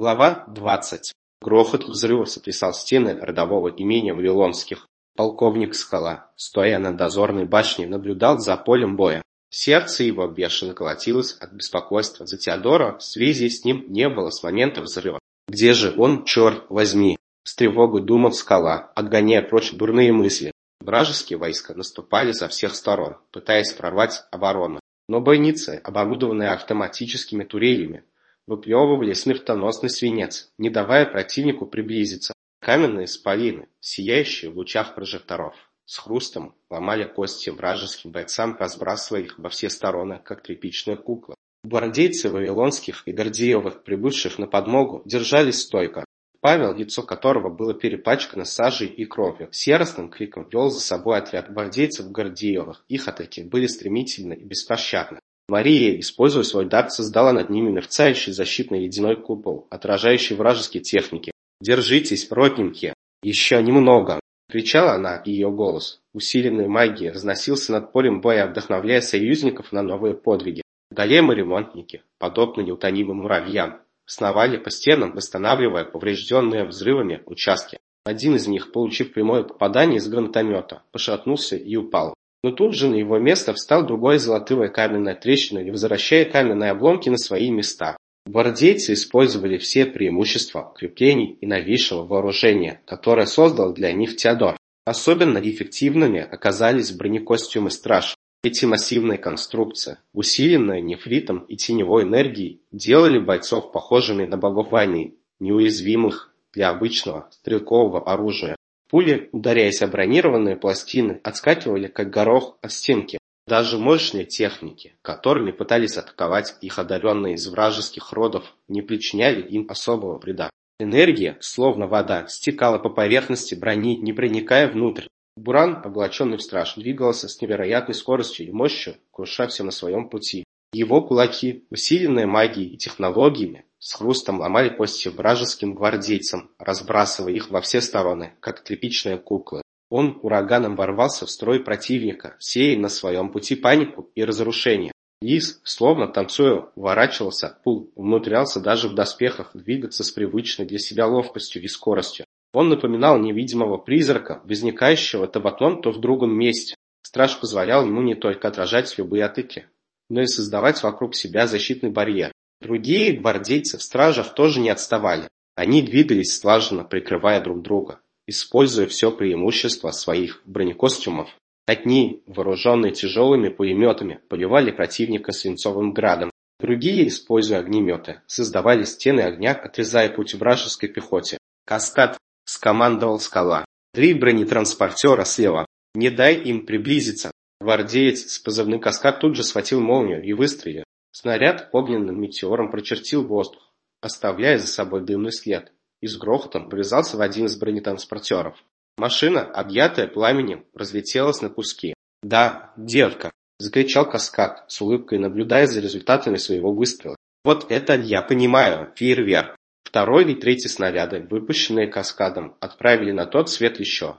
Глава 20. Грохот взрыва сотрясал стены родового имения Вавилонских. Полковник Скала, стоя на дозорной башне, наблюдал за полем боя. Сердце его бешено колотилось от беспокойства за Теодора, связи с ним не было с момента взрыва. Где же он, черт возьми? С тревогой думал Скала, отгоняя прочь дурные мысли. Вражеские войска наступали со всех сторон, пытаясь прорвать оборону. Но бойницы, оборудованные автоматическими турелями, выплевывали смертоносный свинец, не давая противнику приблизиться. Каменные исполины, сияющие в лучах прожекторов, с хрустом ломали кости вражеским бойцам, разбрасывая их во все стороны, как тряпичные куклы. Гвардейцы Вавилонских и Гордеевых, прибывших на подмогу, держались стойко. Павел, лицо которого было перепачкано сажей и кровью, с яростным криком вел за собой отряд гвардейцев Гордеевых. Их атаки были стремительны и беспощадны. Мария, используя свой дар, создала над ними мерцающий защитный ледяной купол, отражающий вражеские техники. «Держитесь, родненькие! Еще немного!» — кричала она, и ее голос, усиленный магией, разносился над полем боя, вдохновляя союзников на новые подвиги. Големы-ремонтники, подобно неутонимым муравьям, сновали по стенам, восстанавливая поврежденные взрывами участки. Один из них, получив прямое попадание из гранатомета, пошатнулся и упал. Но тут же на его место встал другой золотывая каменная трещина, не возвращая каменные обломки на свои места. Гвардейцы использовали все преимущества креплений и новейшего вооружения, которое создал для них Теодор. Особенно эффективными оказались бронекостюмы страж. Эти массивные конструкции, усиленные нефритом и теневой энергией, делали бойцов похожими на богов войны, неуязвимых для обычного стрелкового оружия. Пули, ударяясь о бронированные пластины, отскакивали как горох от стенки. Даже мощные техники, которыми пытались атаковать их одаренные из вражеских родов, не причиняли им особого вреда. Энергия, словно вода, стекала по поверхности брони, не проникая внутрь. Буран, облаченный в страж, двигался с невероятной скоростью и мощью, круша все на своем пути. Его кулаки, усиленные магией и технологиями, с хрустом ломали кости вражеским гвардейцам, разбрасывая их во все стороны, как тряпичные куклы. Он ураганом ворвался в строй противника, сея на своем пути панику и разрушение. Лис, словно танцуя, уворачивался пул, умудрялся даже в доспехах двигаться с привычной для себя ловкостью и скоростью. Он напоминал невидимого призрака, возникающего то в одном, то в другом месте. Страж позволял ему не только отражать любые атаки, но и создавать вокруг себя защитный барьер. Другие гвардейцы в стражах тоже не отставали. Они двигались слаженно, прикрывая друг друга, используя все преимущества своих бронекостюмов. Одни, вооруженные тяжелыми пулеметами, поливали противника свинцовым градом. Другие, используя огнеметы, создавали стены огня, отрезая путь вражеской пехоте. «Каскад!» – скомандовал скала. «Три бронетранспортера слева. Не дай им приблизиться!» Гвардеец с позывным «Каскад» тут же схватил молнию и выстрелил. Снаряд огненным метеором прочертил воздух, оставляя за собой дымный след, и с грохотом врезался в один из бронетранспортеров. Машина, объятая пламенем, разлетелась на куски. «Да, девка!» – закричал Каскад, с улыбкой наблюдая за результатами своего выстрела. «Вот это я понимаю, фейерверк!» Второй и третий снаряды, выпущенные Каскадом, отправили на тот свет еще.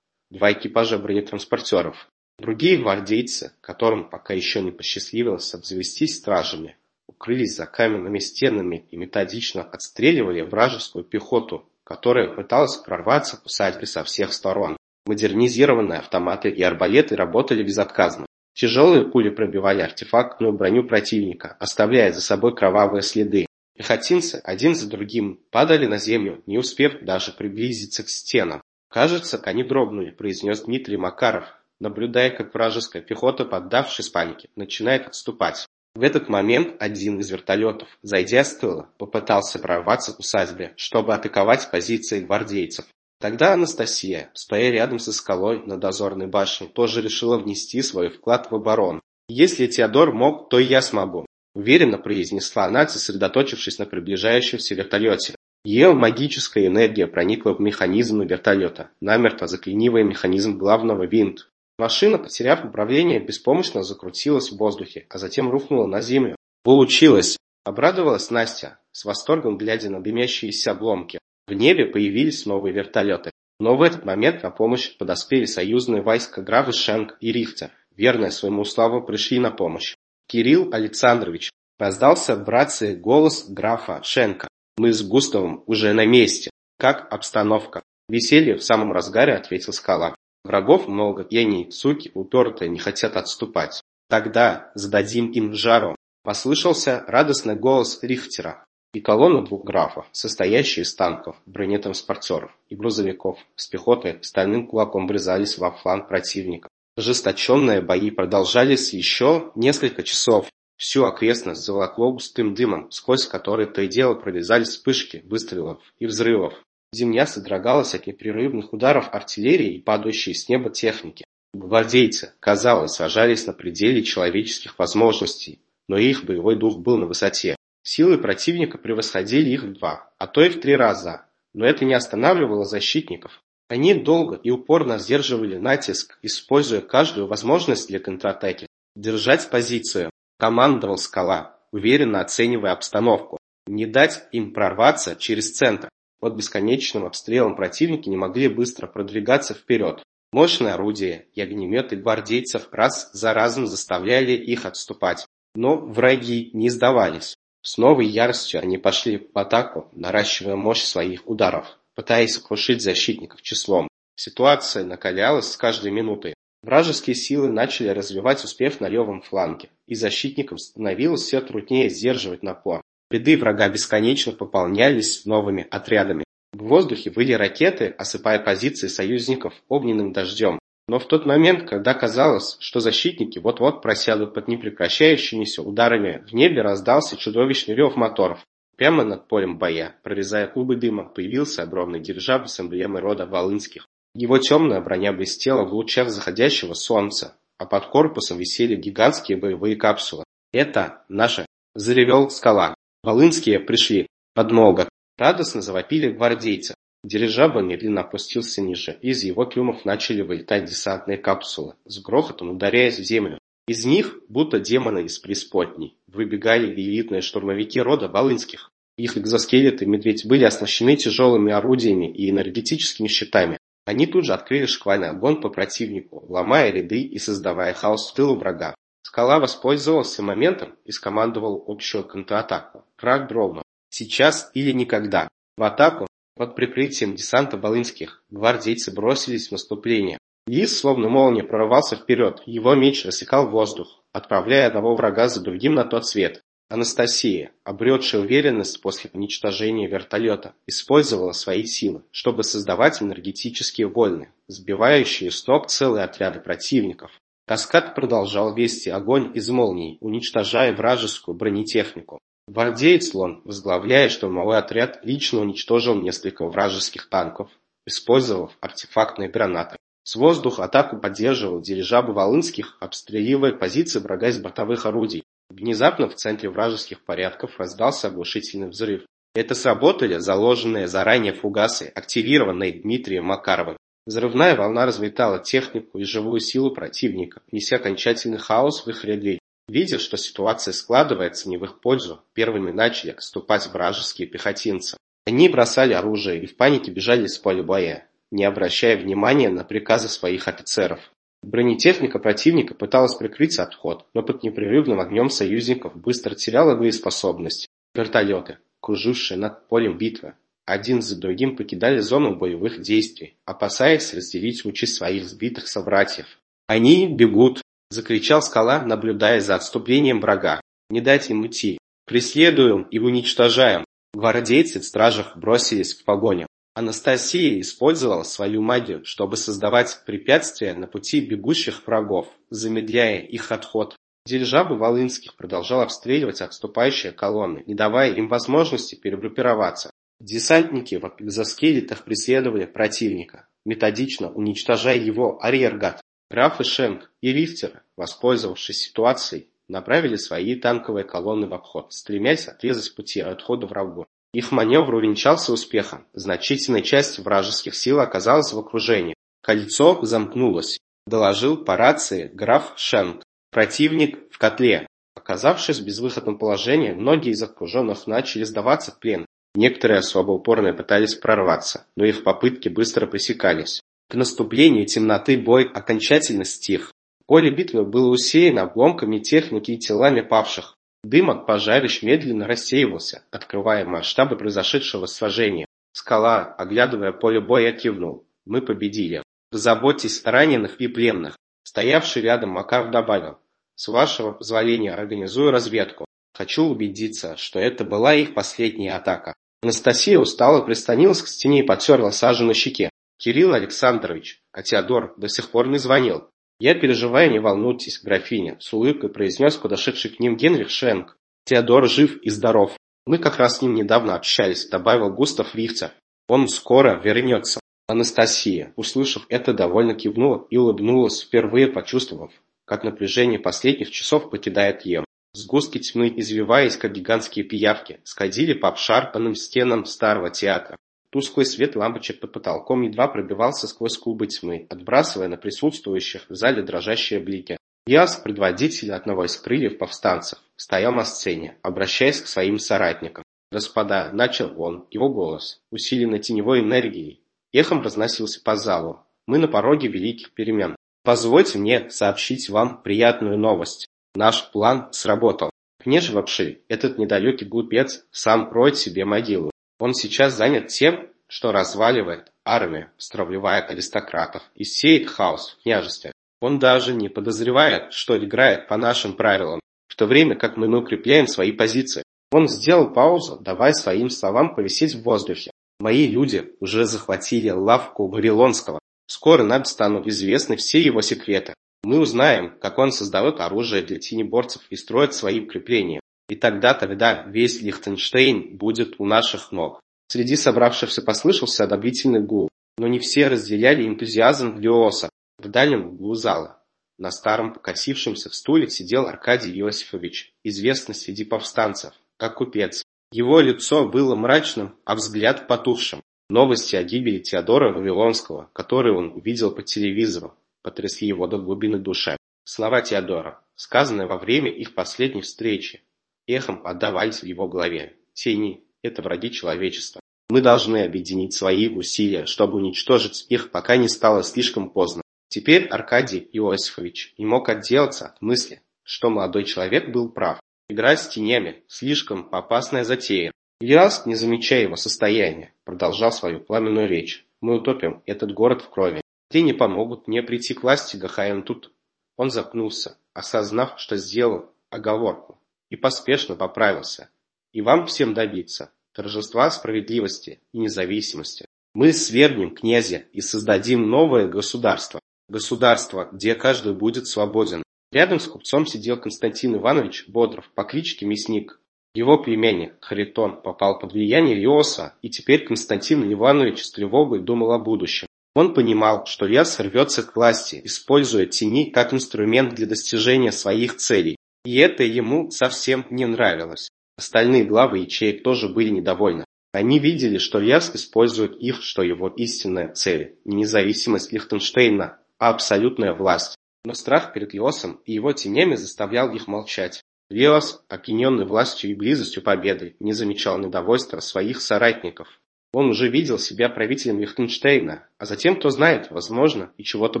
Два экипажа бронетранспортеров. Другие гвардейцы, которым пока еще не посчастливилось обзавестись стражами, укрылись за каменными стенами и методично отстреливали вражескую пехоту, которая пыталась прорваться к усадьбе со всех сторон. Модернизированные автоматы и арбалеты работали безотказно. Тяжелые пули пробивали артефактную броню противника, оставляя за собой кровавые следы. Пехотинцы один за другим падали на землю, не успев даже приблизиться к стенам. «Кажется, они дрогнули», – произнес Дмитрий Макаров, наблюдая, как вражеская пехота, поддавшись панике, начинает отступать. В этот момент один из вертолетов, зайдя с тыла, попытался прорваться к усадьбе, чтобы атаковать позиции гвардейцев. Тогда Анастасия, стоя рядом со скалой на дозорной башне, тоже решила внести свой вклад в оборону. «Если Теодор мог, то и я смогу», – уверенно произнесла она, сосредоточившись на приближающемся вертолете. Ее магическая энергия проникла в механизм вертолета, намертво заклинивая механизм главного винт, Машина, потеряв управление, беспомощно закрутилась в воздухе, а затем рухнула на землю. «Получилось!» – обрадовалась Настя, с восторгом глядя на дымящиеся обломки. В небе появились новые вертолеты. Но в этот момент на помощь подоспели союзные войска графы Шенк и Рихтер. Верные своему славу пришли на помощь. «Кирилл Александрович!» – раздался в рации голос графа Шенка. Мы с Густавом уже на месте. Как обстановка? Веселье в самом разгаре, ответил скала. Врагов много, гений, суки, упертые, не хотят отступать. Тогда зададим им жару. Послышался радостный голос Рихтера, и колонна двух графов, состоящая из танков, бронетранспортеров и грузовиков, с пехотой стальным кулаком врезались во фланг противника. Ожесточенные бои продолжались еще несколько часов. Всю окрестность заволокло густым дымом, сквозь который то и дело прорезались вспышки выстрелов и взрывов. Земля содрогалась от непрерывных ударов артиллерии и падающей с неба техники. Гвардейцы, казалось, сражались на пределе человеческих возможностей, но их боевой дух был на высоте. Силы противника превосходили их в два, а то и в три раза, но это не останавливало защитников. Они долго и упорно сдерживали натиск, используя каждую возможность для контратаки. Держать позицию командовал Скала, уверенно оценивая обстановку. Не дать им прорваться через центр. Под бесконечным обстрелом противники не могли быстро продвигаться вперед. Мощные орудия и огнеметы гвардейцев раз за разом заставляли их отступать. Но враги не сдавались. С новой яростью они пошли в атаку, наращивая мощь своих ударов, пытаясь сокрушить защитников числом. Ситуация накалялась с каждой минутой. Вражеские силы начали развивать успех на левом фланге, и защитникам становилось все труднее сдерживать напор. Ряды врага бесконечно пополнялись новыми отрядами. В воздухе выли ракеты, осыпая позиции союзников огненным дождем. Но в тот момент, когда казалось, что защитники вот-вот просядут под непрекращающимися ударами, в небе раздался чудовищный рев моторов. Прямо над полем боя, прорезая клубы дыма, появился огромный дирижабль с эмблемой рода Волынских. Его темная броня блестела в лучах заходящего солнца, а под корпусом висели гигантские боевые капсулы. «Это наша!» – заревел скала. «Волынские пришли! Подмога!» Радостно завопили гвардейцы. Дирижабль медленно опустился ниже, из его трюмов начали вылетать десантные капсулы, с грохотом ударяясь в землю. Из них, будто демоны из преисподней, выбегали элитные штурмовики рода Волынских. Их экзоскелеты медведь были оснащены тяжелыми орудиями и энергетическими щитами, они тут же открыли шквальный огонь по противнику, ломая ряды и создавая хаос в тылу врага. Скала воспользовался моментом и скомандовал общую контратаку. Враг дрогнул. Сейчас или никогда. В атаку под прикрытием десанта Волынских гвардейцы бросились в наступление. Лис, словно молния, прорвался вперед. Его меч рассекал воздух, отправляя одного врага за другим на тот свет. Анастасия, обретшая уверенность после уничтожения вертолета, использовала свои силы, чтобы создавать энергетические войны, сбивающие с ног целые отряды противников. Каскад продолжал вести огонь из молний, уничтожая вражескую бронетехнику. Гвардеец Лон, возглавляя штурмовой отряд, лично уничтожил несколько вражеских танков, использовав артефактные гранаты. С воздуха атаку поддерживал дирижабль Волынских, обстреливая позиции врага из бортовых орудий. Внезапно в центре вражеских порядков раздался оглушительный взрыв. Это сработали заложенные заранее фугасы, активированные Дмитрием Макаровым. Взрывная волна разметала технику и живую силу противника, неся окончательный хаос в их ряды. Видя, что ситуация складывается не в их пользу, первыми начали отступать вражеские пехотинцы. Они бросали оружие и в панике бежали с поля боя, не обращая внимания на приказы своих офицеров. Бронетехника противника пыталась прикрыть отход, но под непрерывным огнем союзников быстро теряла боеспособность. Вертолеты, кружившие над полем битвы, один за другим покидали зону боевых действий, опасаясь разделить участь своих сбитых собратьев. «Они бегут!» – закричал скала, наблюдая за отступлением врага. «Не дать им идти! Преследуем и уничтожаем!» Гвардейцы в стражах бросились в погоню. Анастасия использовала свою магию, чтобы создавать препятствия на пути бегущих врагов, замедляя их отход. Дирижабль Волынских продолжал обстреливать отступающие колонны, не давая им возможности перегруппироваться. Десантники в экзоскелетах преследовали противника, методично уничтожая его арьергат. Граф Шенк и Рифтер, воспользовавшись ситуацией, направили свои танковые колонны в обход, стремясь отрезать пути отхода врагу. Их маневр увенчался успехом. Значительная часть вражеских сил оказалась в окружении. Кольцо замкнулось, доложил по рации граф Шенк. Противник в котле. Оказавшись в безвыходном положении, многие из окруженных начали сдаваться в плен. Некоторые особо упорные пытались прорваться, но их попытки быстро пресекались. К наступлению темноты бой окончательно стих. Поле битвы было усеяно обломками техники и телами павших. Дым от пожарищ медленно рассеивался, открывая масштабы произошедшего сражения. Скала, оглядывая поле боя, кивнул. Мы победили. Заботьтесь о раненых и пленных. Стоявший рядом Макар добавил. С вашего позволения организую разведку. Хочу убедиться, что это была их последняя атака. Анастасия устало прислонилась к стене и потерла сажу на щеке. Кирилл Александрович, а Теодор до сих пор не звонил. Я переживаю, не волнуйтесь, графиня, с улыбкой произнес подошедший к ним Генрих Шенк. Теодор жив и здоров. Мы как раз с ним недавно общались, добавил Густав Рихтер. Он скоро вернется. Анастасия, услышав это, довольно кивнула и улыбнулась, впервые почувствовав, как напряжение последних часов покидает ее. Сгустки тьмы, извиваясь, как гигантские пиявки, сходили по обшарпанным стенам старого театра. Тусклый свет лампочек под потолком едва пробивался сквозь клубы тьмы, отбрасывая на присутствующих в зале дрожащие блики. Яс, предводитель одного из крыльев повстанцев, стоял на сцене, обращаясь к своим соратникам. «Господа», — начал он, его голос, усиленный теневой энергией, эхом разносился по залу. «Мы на пороге великих перемен. Позвольте мне сообщить вам приятную новость. Наш план сработал. Княж Вапши, этот недалекий глупец, сам роет себе могилу. Он сейчас занят тем, что разваливает армию, стравливая аристократов и сеет хаос в княжестве. Он даже не подозревает, что играет по нашим правилам, в то время как мы укрепляем свои позиции. Он сделал паузу, давая своим словам повисеть в воздухе. Мои люди уже захватили лавку Вавилонского. Скоро нам станут известны все его секреты. Мы узнаем, как он создает оружие для тенеборцев и строит свои укрепления. И тогда, тогда весь Лихтенштейн будет у наших ног. Среди собравшихся послышался одобрительный гул, но не все разделяли энтузиазм Леоса. В дальнем углу зала, на старом покосившемся стуле, сидел Аркадий Иосифович, известный среди повстанцев, как купец. Его лицо было мрачным, а взгляд потухшим. Новости о гибели Теодора Вавилонского, которые он увидел по телевизору, потрясли его до глубины души. Слова Теодора, сказанные во время их последней встречи, эхом отдавались в его голове. Тени – это враги человечества. Мы должны объединить свои усилия, чтобы уничтожить их, пока не стало слишком поздно. Теперь Аркадий Иосифович не мог отделаться от мысли, что молодой человек был прав. Играть с тенями – слишком опасная затея. Ильяс, не замечая его состояния, продолжал свою пламенную речь. «Мы утопим этот город в крови. Те не помогут мне прийти к власти, Гахаем тут». Он запнулся, осознав, что сделал оговорку и поспешно поправился. И вам всем добиться торжества справедливости и независимости. Мы свергнем князя и создадим новое государство. Государство, где каждый будет свободен. Рядом с купцом сидел Константин Иванович Бодров по кличке Мясник. Его племянник Харитон попал под влияние Леоса, и теперь Константин Иванович с тревогой думал о будущем. Он понимал, что Лес рвется к власти, используя тени как инструмент для достижения своих целей. И это ему совсем не нравилось. Остальные главы ячеек тоже были недовольны. Они видели, что Лерск использует их, что его истинная цель – не независимость Лихтенштейна, а абсолютная власть. Но страх перед Леосом и его тенями заставлял их молчать. Леос, опьяненный властью и близостью победы, не замечал недовольства своих соратников. Он уже видел себя правителем Лихтенштейна, а затем, кто знает, возможно, и чего-то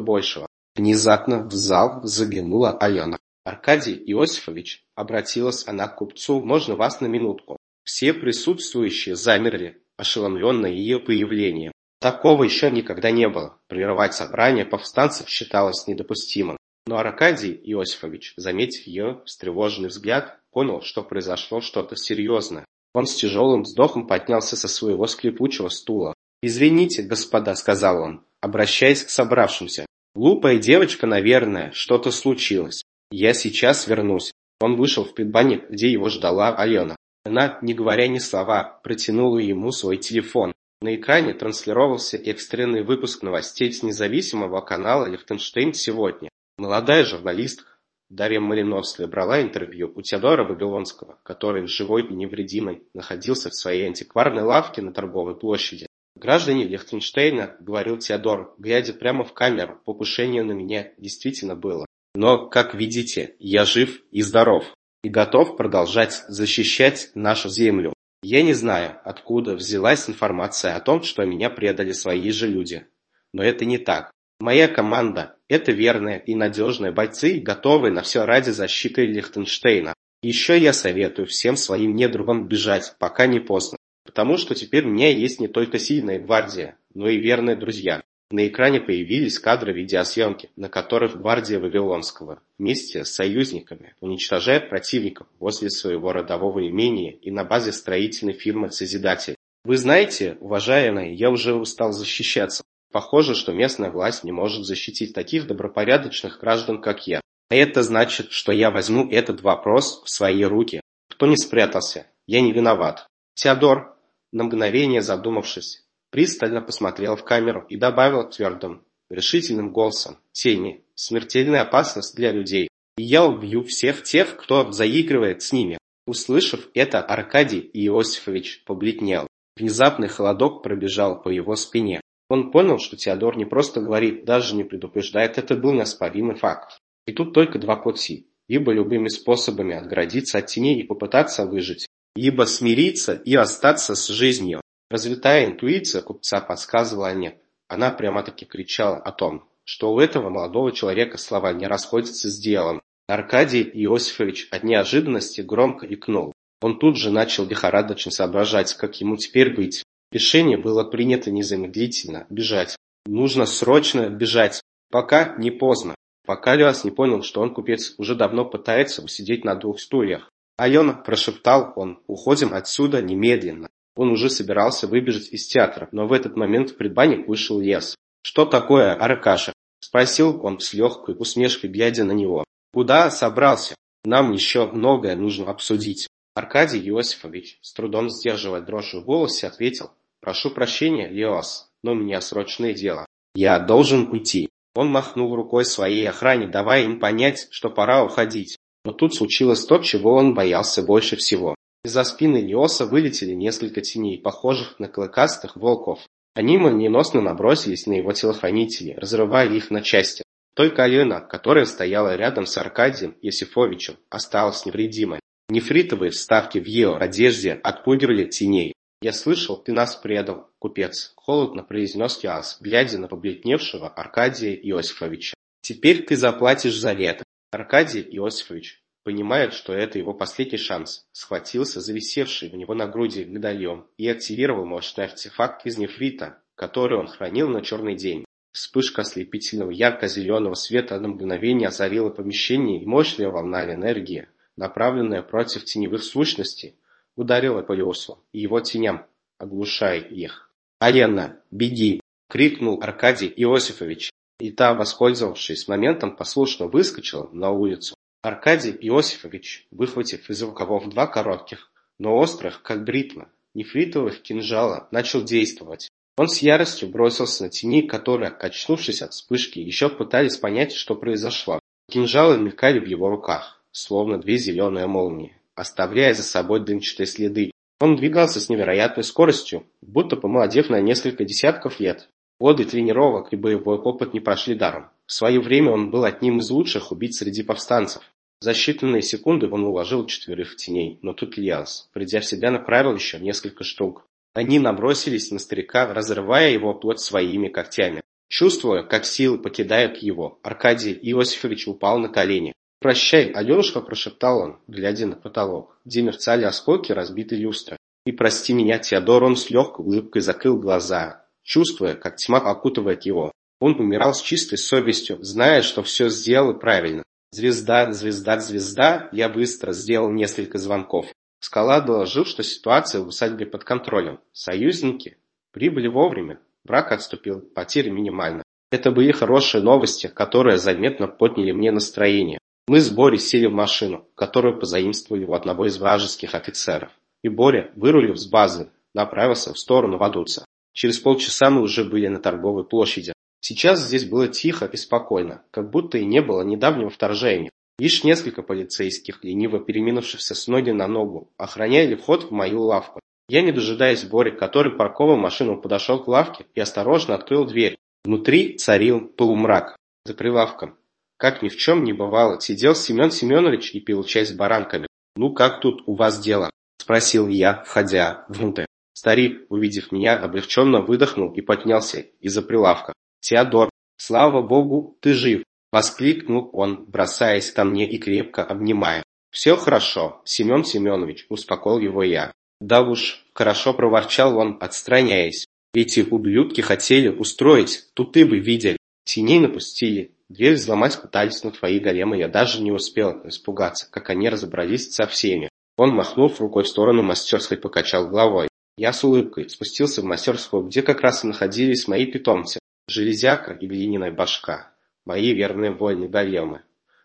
большего. Внезапно в зал заглянула Алена. Аркадий Иосифович, обратилась она к купцу, можно вас на минутку? Все присутствующие замерли, ошеломленные ее появлением. Такого еще никогда не было. Прерывать собрание повстанцев считалось недопустимым. Но Аркадий Иосифович, заметив ее встревоженный взгляд, понял, что произошло что-то серьезное. Он с тяжелым вздохом поднялся со своего скрипучего стула. «Извините, господа», — сказал он, обращаясь к собравшимся. «Глупая девочка, наверное, что-то случилось. «Я сейчас вернусь». Он вышел в предбанник, где его ждала Алена. Она, не говоря ни слова, протянула ему свой телефон. На экране транслировался экстренный выпуск новостей с независимого канала «Лихтенштейн сегодня». Молодая журналистка Дарья Малиновская брала интервью у Теодора Вавилонского, который, живой и невредимый, находился в своей антикварной лавке на торговой площади. «Граждане Лихтенштейна, — говорил Теодор, глядя прямо в камеру, — покушение на меня действительно было. Но, как видите, я жив и здоров, и готов продолжать защищать нашу землю. Я не знаю, откуда взялась информация о том, что меня предали свои же люди. Но это не так. Моя команда – это верные и надежные бойцы, готовые на все ради защиты Лихтенштейна. Еще я советую всем своим недругам бежать, пока не поздно. Потому что теперь у меня есть не только сильная гвардия, но и верные друзья. На экране появились кадры видеосъемки, на которых гвардия Вавилонского вместе с союзниками уничтожает противников возле своего родового имения и на базе строительной фирмы «Созидатель». Вы знаете, уважаемые, я уже устал защищаться. Похоже, что местная власть не может защитить таких добропорядочных граждан, как я. А это значит, что я возьму этот вопрос в свои руки. Кто не спрятался? Я не виноват. Теодор, на мгновение задумавшись, пристально посмотрел в камеру и добавил твердым, решительным голосом. Тени. Смертельная опасность для людей. И я убью всех тех, кто заигрывает с ними. Услышав это, Аркадий Иосифович побледнел. Внезапный холодок пробежал по его спине. Он понял, что Теодор не просто говорит, даже не предупреждает, это был неоспоримый факт. И тут только два пути. Либо любыми способами отгородиться от теней и попытаться выжить, либо смириться и остаться с жизнью. Развитая интуиция купца подсказывала нет. Она прямо-таки кричала о том, что у этого молодого человека слова не расходятся с делом. Аркадий Иосифович от неожиданности громко икнул. Он тут же начал лихорадочно соображать, как ему теперь быть. Решение было принято незамедлительно – бежать. Нужно срочно бежать, пока не поздно. Пока Лиас не понял, что он, купец, уже давно пытается усидеть на двух стульях. «Алена», – прошептал он, – «уходим отсюда немедленно». Он уже собирался выбежать из театра, но в этот момент в предбанник вышел Лес. «Что такое, Аркаша?» – спросил он с легкой усмешкой, глядя на него. «Куда собрался? Нам еще многое нужно обсудить». Аркадий Иосифович, с трудом сдерживая дрожь в голосе, ответил. «Прошу прощения, Леос, но у меня срочное дело. Я должен уйти». Он махнул рукой своей охране, давая им понять, что пора уходить. Но тут случилось то, чего он боялся больше всего. Из-за спины Леоса вылетели несколько теней, похожих на клыкастых волков. Они молниеносно набросились на его телохранителей, разрывая их на части. Только Алена, которая стояла рядом с Аркадием Есифовичем, осталась невредимой. Нефритовые вставки в ее одежде отпугивали теней. «Я слышал, ты нас предал, купец», — холодно произнес Яс, глядя на побледневшего Аркадия Иосифовича. «Теперь ты заплатишь за это». Аркадий Иосифович понимает, что это его последний шанс, схватился за висевший у него на груди медальон и активировал мощный артефакт из нефрита, который он хранил на черный день. Вспышка ослепительного ярко-зеленого света на мгновение озарила помещение, и мощная волна энергии, направленная против теневых сущностей, ударила по Леосу и его теням, оглушая их. «Алена, беги!» — крикнул Аркадий Иосифович, и та, воспользовавшись моментом, послушно выскочила на улицу. Аркадий Иосифович, выхватив из рукавов два коротких, но острых, как бритва, нефритовых кинжала, начал действовать. Он с яростью бросился на тени, которые, качнувшись от вспышки, еще пытались понять, что произошло. Кинжалы мелькали в его руках, словно две зеленые молнии, оставляя за собой дымчатые следы. Он двигался с невероятной скоростью, будто помолодев на несколько десятков лет. Годы тренировок и боевой опыт не прошли даром. В свое время он был одним из лучших убийц среди повстанцев. За считанные секунды он уложил четверых теней, но тут Лиас, придя в себя, направил еще несколько штук. Они набросились на старика, разрывая его плоть своими когтями. Чувствуя, как силы покидают его, Аркадий Иосифович упал на колени. «Прощай, Аленушка», – прошептал он, глядя на потолок, где мерцали осколки разбитой люстры. «И прости меня, Теодор», он с легкой улыбкой закрыл глаза, чувствуя, как тьма окутывает его. Он умирал с чистой совестью, зная, что все сделал правильно. Звезда, звезда, звезда, я быстро сделал несколько звонков. Скала доложил, что ситуация в усадьбе под контролем. Союзники прибыли вовремя. Брак отступил, потери минимальны. Это были хорошие новости, которые заметно подняли мне настроение. Мы с Борей сели в машину, которую позаимствовали у одного из вражеских офицеров. И Боря, вырулив с базы, направился в сторону Вадуца. Через полчаса мы уже были на торговой площади. Сейчас здесь было тихо и спокойно, как будто и не было недавнего вторжения. Лишь несколько полицейских, лениво переминувшихся с ноги на ногу, охраняли вход в мою лавку. Я, не дожидаясь Бори, который парковал машину, подошел к лавке и осторожно открыл дверь. Внутри царил полумрак. За прилавком, как ни в чем не бывало, сидел Семен Семенович и пил чай с баранками. «Ну как тут у вас дело?» – спросил я, входя внутрь. Старик, увидев меня, облегченно выдохнул и поднялся из-за прилавка. «Теодор, слава богу, ты жив!» – воскликнул он, бросаясь ко мне и крепко обнимая. «Все хорошо, Семен Семенович», – успокоил его я. «Да уж», – хорошо проворчал он, отстраняясь. «Эти ублюдки хотели устроить, тут ты бы видели. Теней напустили, дверь взломать пытались, но твои големы я даже не успел испугаться, как они разобрались со всеми». Он, махнув рукой в сторону мастерской, покачал головой. Я с улыбкой спустился в мастерскую, где как раз и находились мои питомцы. Железяка и глиняная башка. Мои верные воины големы,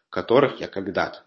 которых я когда-то,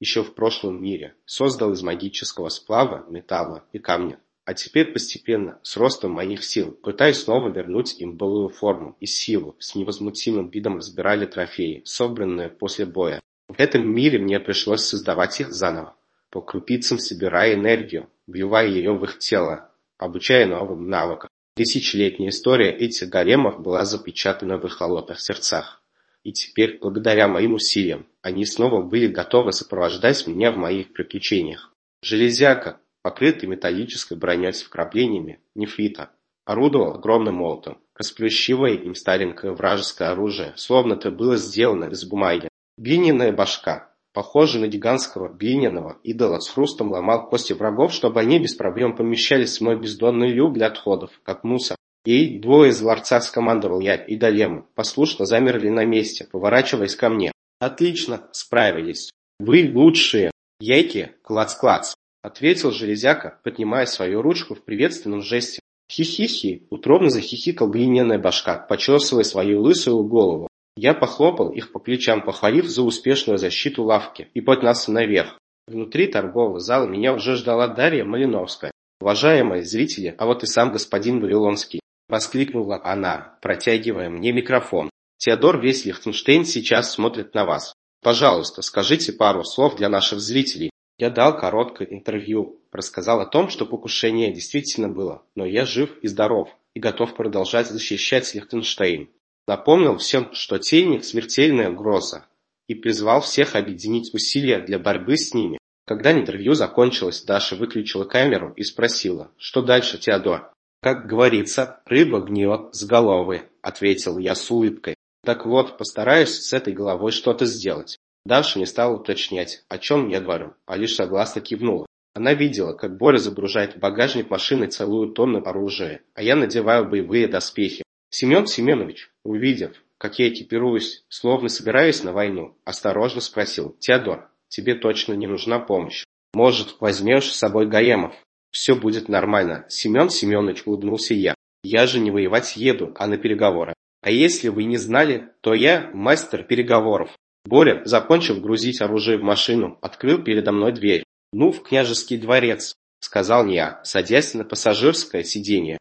еще в прошлом мире, создал из магического сплава, металла и камня. А теперь постепенно, с ростом моих сил, пытаюсь снова вернуть им былую форму и силу, с невозмутимым видом разбирали трофеи, собранные после боя. В этом мире мне пришлось создавать их заново, по крупицам собирая энергию, вливая ее в их тело, обучая новым навыкам. Тысячелетняя история этих гаремов была запечатана в их холодных сердцах. И теперь, благодаря моим усилиям, они снова были готовы сопровождать меня в моих приключениях. Железяка, покрытый металлической броней с вкраплениями нефрита, орудовал огромным молотом, расплющивая им старенькое вражеское оружие, словно это было сделано из бумаги. Глиняная башка, похожий на гигантского глиняного идола, с хрустом ломал кости врагов, чтобы они без проблем помещались в мой бездонный люк для отходов, как мусор. И двое из ларца скомандовал я и Далему, послушно замерли на месте, поворачиваясь ко мне. «Отлично, справились. Вы лучшие. Яйки, клац-клац», — ответил Железяка, поднимая свою ручку в приветственном жесте. «Хи-хи-хи!» — утробно захихикал глиняная башка, почесывая свою лысую голову. Я похлопал их по плечам, похвалив за успешную защиту лавки, и поднялся наверх. Внутри торгового зала меня уже ждала Дарья Малиновская. «Уважаемые зрители, а вот и сам господин Вавилонский!» – воскликнула она, протягивая мне микрофон. «Теодор весь Лихтенштейн сейчас смотрит на вас. Пожалуйста, скажите пару слов для наших зрителей». Я дал короткое интервью, рассказал о том, что покушение действительно было, но я жив и здоров, и готов продолжать защищать Лихтенштейн. Напомнил всем, что тени – смертельная угроза, и призвал всех объединить усилия для борьбы с ними. Когда интервью закончилось, Даша выключила камеру и спросила, что дальше, Теодор? «Как говорится, рыба гниет с головы», – ответил я с улыбкой. «Так вот, постараюсь с этой головой что-то сделать». Даша не стала уточнять, о чем я говорю, а лишь согласно кивнула. Она видела, как Боря загружает в багажник машины целую тонну оружия, а я надеваю боевые доспехи. Семен Семенович, увидев, как я экипируюсь, словно собираюсь на войну, осторожно спросил, «Теодор, тебе точно не нужна помощь? Может, возьмешь с собой Гаемов? Все будет нормально». Семен Семенович улыбнулся я. «Я же не воевать еду, а на переговоры. А если вы не знали, то я мастер переговоров». Боря, закончив грузить оружие в машину, открыл передо мной дверь. «Ну, в княжеский дворец», — сказал я, садясь на пассажирское сиденье.